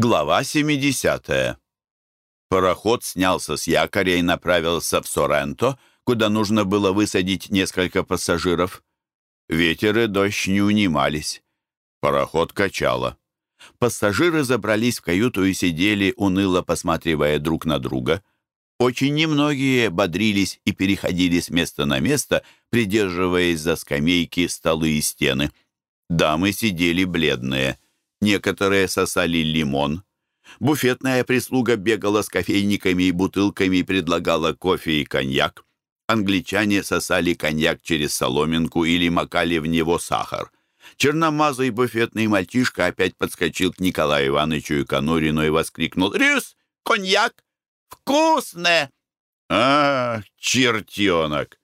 Глава 70. Пароход снялся с якоря и направился в Соренто, куда нужно было высадить несколько пассажиров. Ветер и дождь не унимались. Пароход качало. Пассажиры забрались в каюту и сидели, уныло посматривая друг на друга. Очень немногие бодрились и переходили с места на место, придерживаясь за скамейки, столы и стены. Дамы сидели бледные — Некоторые сосали лимон. Буфетная прислуга бегала с кофейниками и бутылками и предлагала кофе и коньяк. Англичане сосали коньяк через соломинку или макали в него сахар. Черномазый буфетный мальчишка опять подскочил к Николаю Ивановичу и Конурину и воскликнул «Рюс, коньяк! Вкусное!» «Ах, чертенок!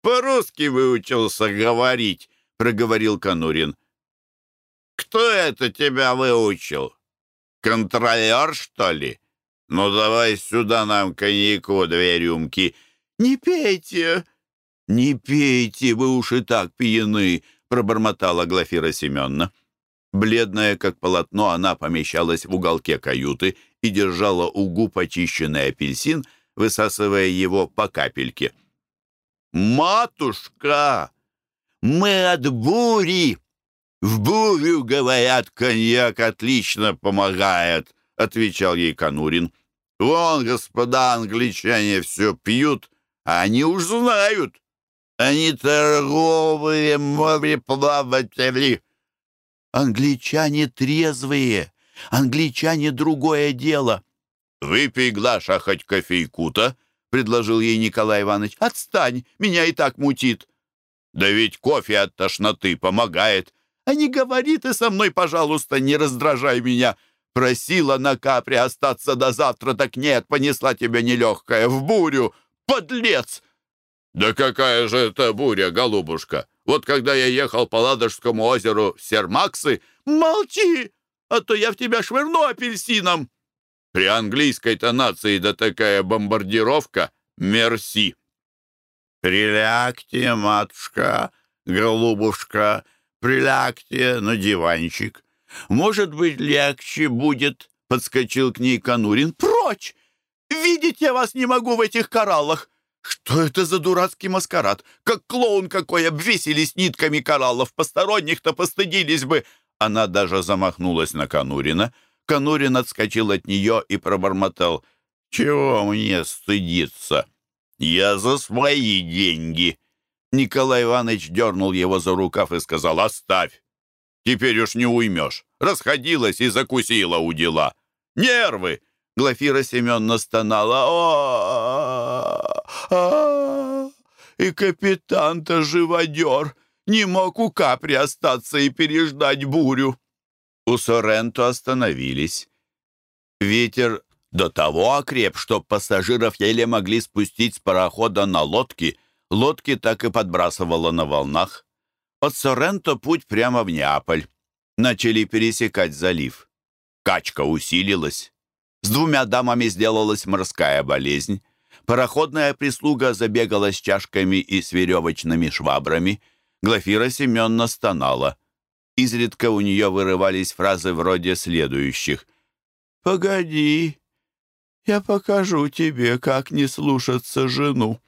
По-русски выучился говорить!» — проговорил Конурин. Кто это тебя выучил? Контролер, что ли? Ну, давай сюда нам коньяку две рюмки. Не пейте, не пейте, вы уж и так пьяны, пробормотала Глафира Семеновна. Бледная, как полотно, она помещалась в уголке каюты и держала у губ очищенный апельсин, высасывая его по капельке. «Матушка, мы от бури!» «В бурю, говорят, коньяк отлично помогает», — отвечал ей Конурин. «Вон, господа англичане все пьют, а они уж знают. Они торговые мореплаватели». «Англичане трезвые, англичане другое дело». «Выпей, Глаша, хоть кофейку-то», — предложил ей Николай Иванович. «Отстань, меня и так мутит». «Да ведь кофе от тошноты помогает», а не говори ты со мной, пожалуйста, не раздражай меня. Просила на капре остаться до завтра, так нет, понесла тебя нелегкая в бурю. Подлец!» «Да какая же это буря, голубушка! Вот когда я ехал по Ладожскому озеру в Сермаксы...» «Молчи, а то я в тебя швырну апельсином!» «При английской-то нации да такая бомбардировка! Мерси!» «Прилягте, матушка, голубушка!» Прилягте на диванчик. Может быть, легче будет, — подскочил к ней Конурин. Прочь! Видеть я вас не могу в этих кораллах. Что это за дурацкий маскарад? Как клоун какой обвесились нитками кораллов. Посторонних-то постыдились бы. Она даже замахнулась на Конурина. Конурин отскочил от нее и пробормотал. «Чего мне стыдиться? Я за свои деньги!» Николай Иванович дернул его за рукав и сказал «Оставь! Теперь уж не уймешь. Расходилась и закусила у дела. Нервы!» Глафира Семеновна стонала. о а И капитан-то живодер! Не мог у капри остаться и переждать бурю!» У Соренто остановились. Ветер до того окреп, что пассажиров еле могли спустить с парохода на лодки — Лодки так и подбрасывало на волнах. От Соренто путь прямо в Неаполь. Начали пересекать залив. Качка усилилась. С двумя дамами сделалась морская болезнь. Пароходная прислуга забегала с чашками и с веревочными швабрами. Глафира Семеновна стонала. Изредка у нее вырывались фразы вроде следующих. «Погоди, я покажу тебе, как не слушаться жену».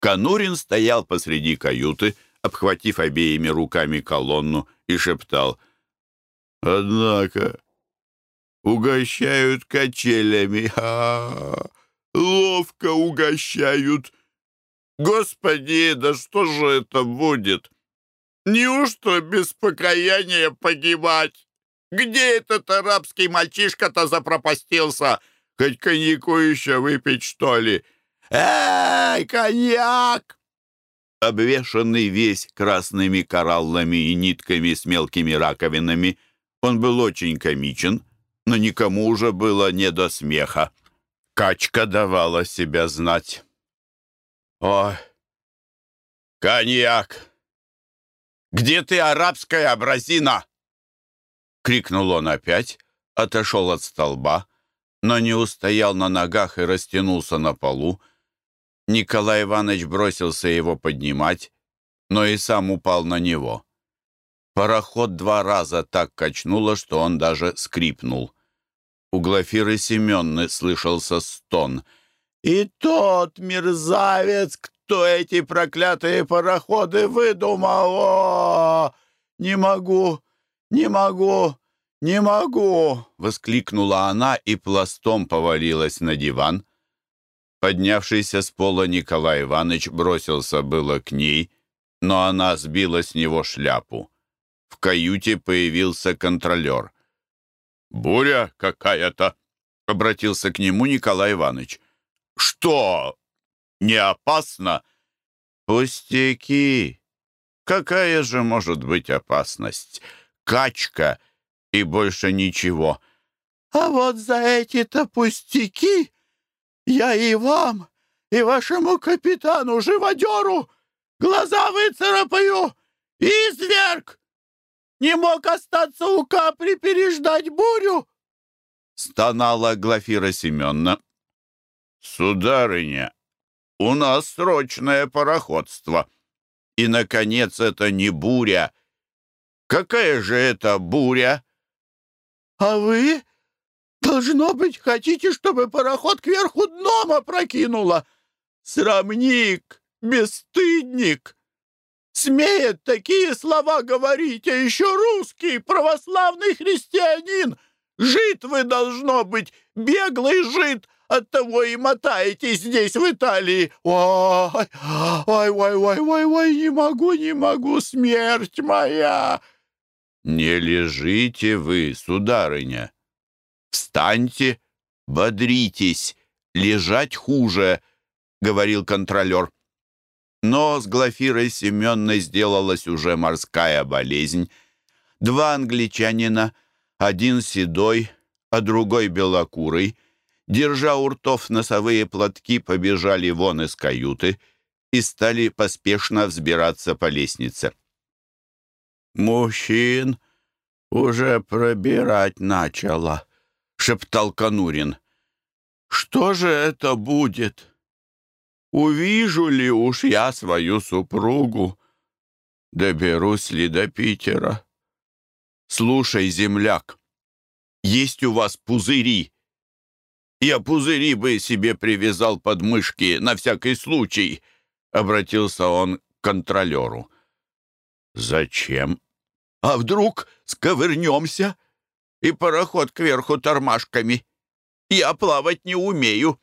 Конурин стоял посреди каюты, обхватив обеими руками колонну, и шептал. «Однако угощают качелями, а, -а, -а ловко угощают. Господи, да что же это будет? Неужто без покаяния погибать? Где этот арабский мальчишка-то запропастился? Хоть коньяку еще выпить, что ли?» «Эй, коньяк!» Обвешанный весь красными кораллами и нитками с мелкими раковинами, он был очень комичен, но никому уже было не до смеха. Качка давала себя знать. «Ой, коньяк! Где ты, арабская абразина?» Крикнул он опять, отошел от столба, но не устоял на ногах и растянулся на полу, Николай Иванович бросился его поднимать, но и сам упал на него. Пароход два раза так качнуло, что он даже скрипнул. У Глафиры Семенны слышался стон. «И тот мерзавец, кто эти проклятые пароходы выдумал! О, не могу, не могу, не могу!» — воскликнула она и пластом повалилась на диван. Поднявшийся с пола Николай Иванович бросился было к ней, но она сбила с него шляпу. В каюте появился контролер. «Буря какая-то!» — обратился к нему Николай Иванович. «Что? Не опасно?» «Пустяки! Какая же может быть опасность? Качка и больше ничего!» «А вот за эти-то пустяки я и вам, и вашему капитану-живодеру глаза выцарапаю! Изверг! Не мог остаться у капри переждать бурю!» Стонала Глафира Семеновна. «Сударыня, у нас срочное пароходство. И, наконец, это не буря. Какая же это буря?» «А вы, должно быть, хотите, чтобы пароход кверху дном опрокинуло? Срамник, бесстыдник!» смеет такие слова говорить, а еще русский православный христианин. Жид вы, должно быть, беглый жид, оттого и мотаетесь здесь, в Италии. Ой, ой, ой, ой, ой, ой, не могу, не могу, смерть моя!» «Не лежите вы, сударыня. Встаньте, бодритесь, лежать хуже», — говорил контролер. Но с Глафирой Семенной сделалась уже морская болезнь. Два англичанина, один седой, а другой белокурый, держа у ртов носовые платки, побежали вон из каюты и стали поспешно взбираться по лестнице. «Мужчин уже пробирать начало», — шептал Конурин. «Что же это будет?» Увижу ли уж я свою супругу? Доберусь ли до Питера? Слушай, земляк, есть у вас пузыри? Я пузыри бы себе привязал под мышки на всякий случай, обратился он к контролеру. Зачем? А вдруг сковырнемся? И пароход кверху тормашками. Я плавать не умею.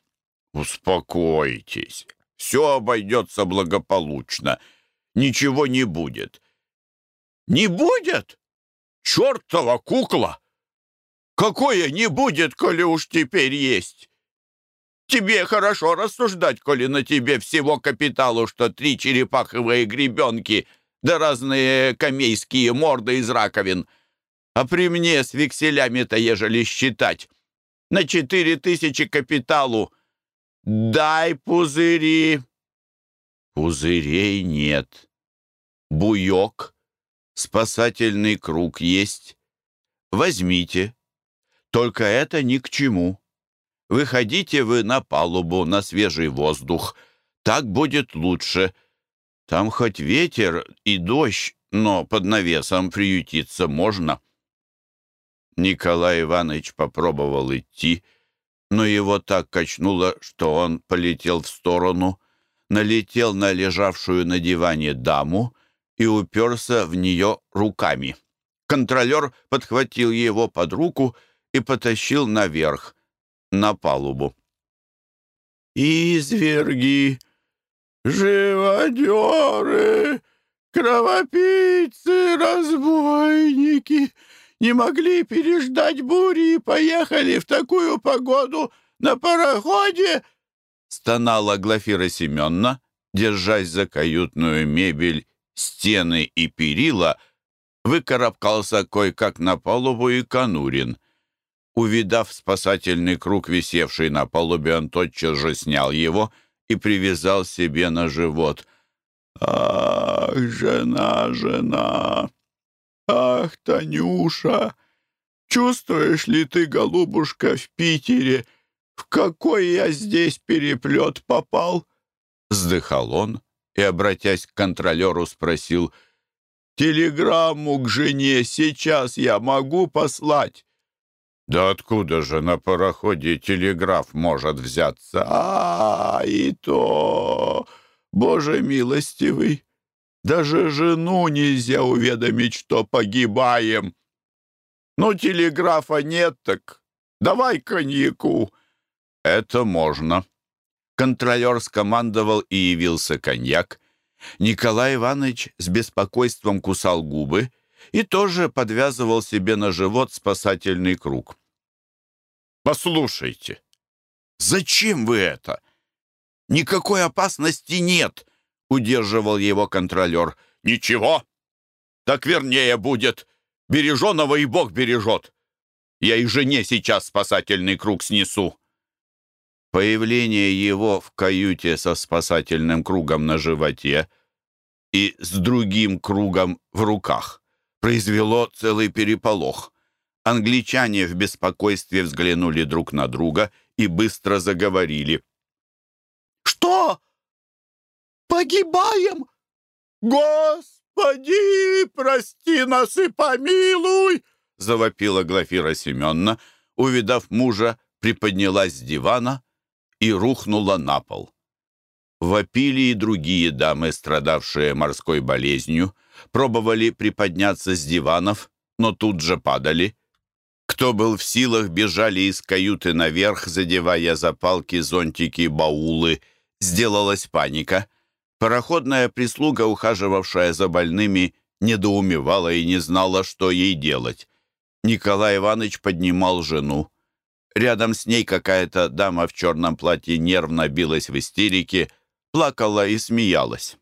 Успокойтесь. Все обойдется благополучно. Ничего не будет». «Не будет? Чертова кукла! Какое не будет, коли уж теперь есть? Тебе хорошо рассуждать, коли на тебе всего капиталу, что три черепаховые гребенки да разные камейские морды из раковин. А при мне с векселями-то, ежели считать, на четыре тысячи капиталу «Дай пузыри!» Пузырей нет. Буёк, спасательный круг есть. Возьмите. Только это ни к чему. Выходите вы на палубу, на свежий воздух. Так будет лучше. Там хоть ветер и дождь, но под навесом приютиться можно. Николай Иванович попробовал идти, — но его так качнуло, что он полетел в сторону, налетел на лежавшую на диване даму и уперся в нее руками. Контролер подхватил его под руку и потащил наверх, на палубу. «Изверги! Живодеры! Кровопийцы! Разбойники!» Не могли переждать бури и поехали в такую погоду на пароходе!» Стонала Глафира Семеновна, держась за каютную мебель, стены и перила, выкарабкался кое-как на палубу и Конурин. Увидав спасательный круг, висевший на палубе, он тотчас же снял его и привязал себе на живот. «Ах, жена, жена!» «Ах, Танюша, чувствуешь ли ты, голубушка, в Питере, в какой я здесь переплет попал?» Вздыхал он и, обратясь к контролеру, спросил, «Телеграмму к жене сейчас я могу послать?» Да откуда же на пароходе телеграф может взяться? А, и то, Боже милостивый, даже жену нельзя уведомить, что погибаем. Ну, телеграфа нет, так давай коньяку. Это можно. Контролер скомандовал и явился коньяк. Николай Иванович с беспокойством кусал губы и тоже подвязывал себе на живот спасательный круг. «Послушайте, зачем вы это? Никакой опасности нет!» — удерживал его контролер. «Ничего! Так вернее будет! Береженого и Бог бережет! Я и жене сейчас спасательный круг снесу!» Появление его в каюте со спасательным кругом на животе и с другим кругом в руках произвело целый переполох. Англичане в беспокойстве взглянули друг на друга и быстро заговорили. «Что? Погибаем? Господи, прости нас и помилуй!» завопила Глафира Семеновна, увидав мужа, приподнялась с дивана и рухнула на пол. Вопили и другие дамы, страдавшие морской болезнью, пробовали приподняться с диванов, но тут же падали. Кто был в силах, бежали из каюты наверх, задевая за палки, зонтики, баулы. Сделалась паника. Пароходная прислуга, ухаживавшая за больными, недоумевала и не знала, что ей делать. Николай Иванович поднимал жену. Рядом с ней какая-то дама в черном платье нервно билась в истерике, плакала и смеялась.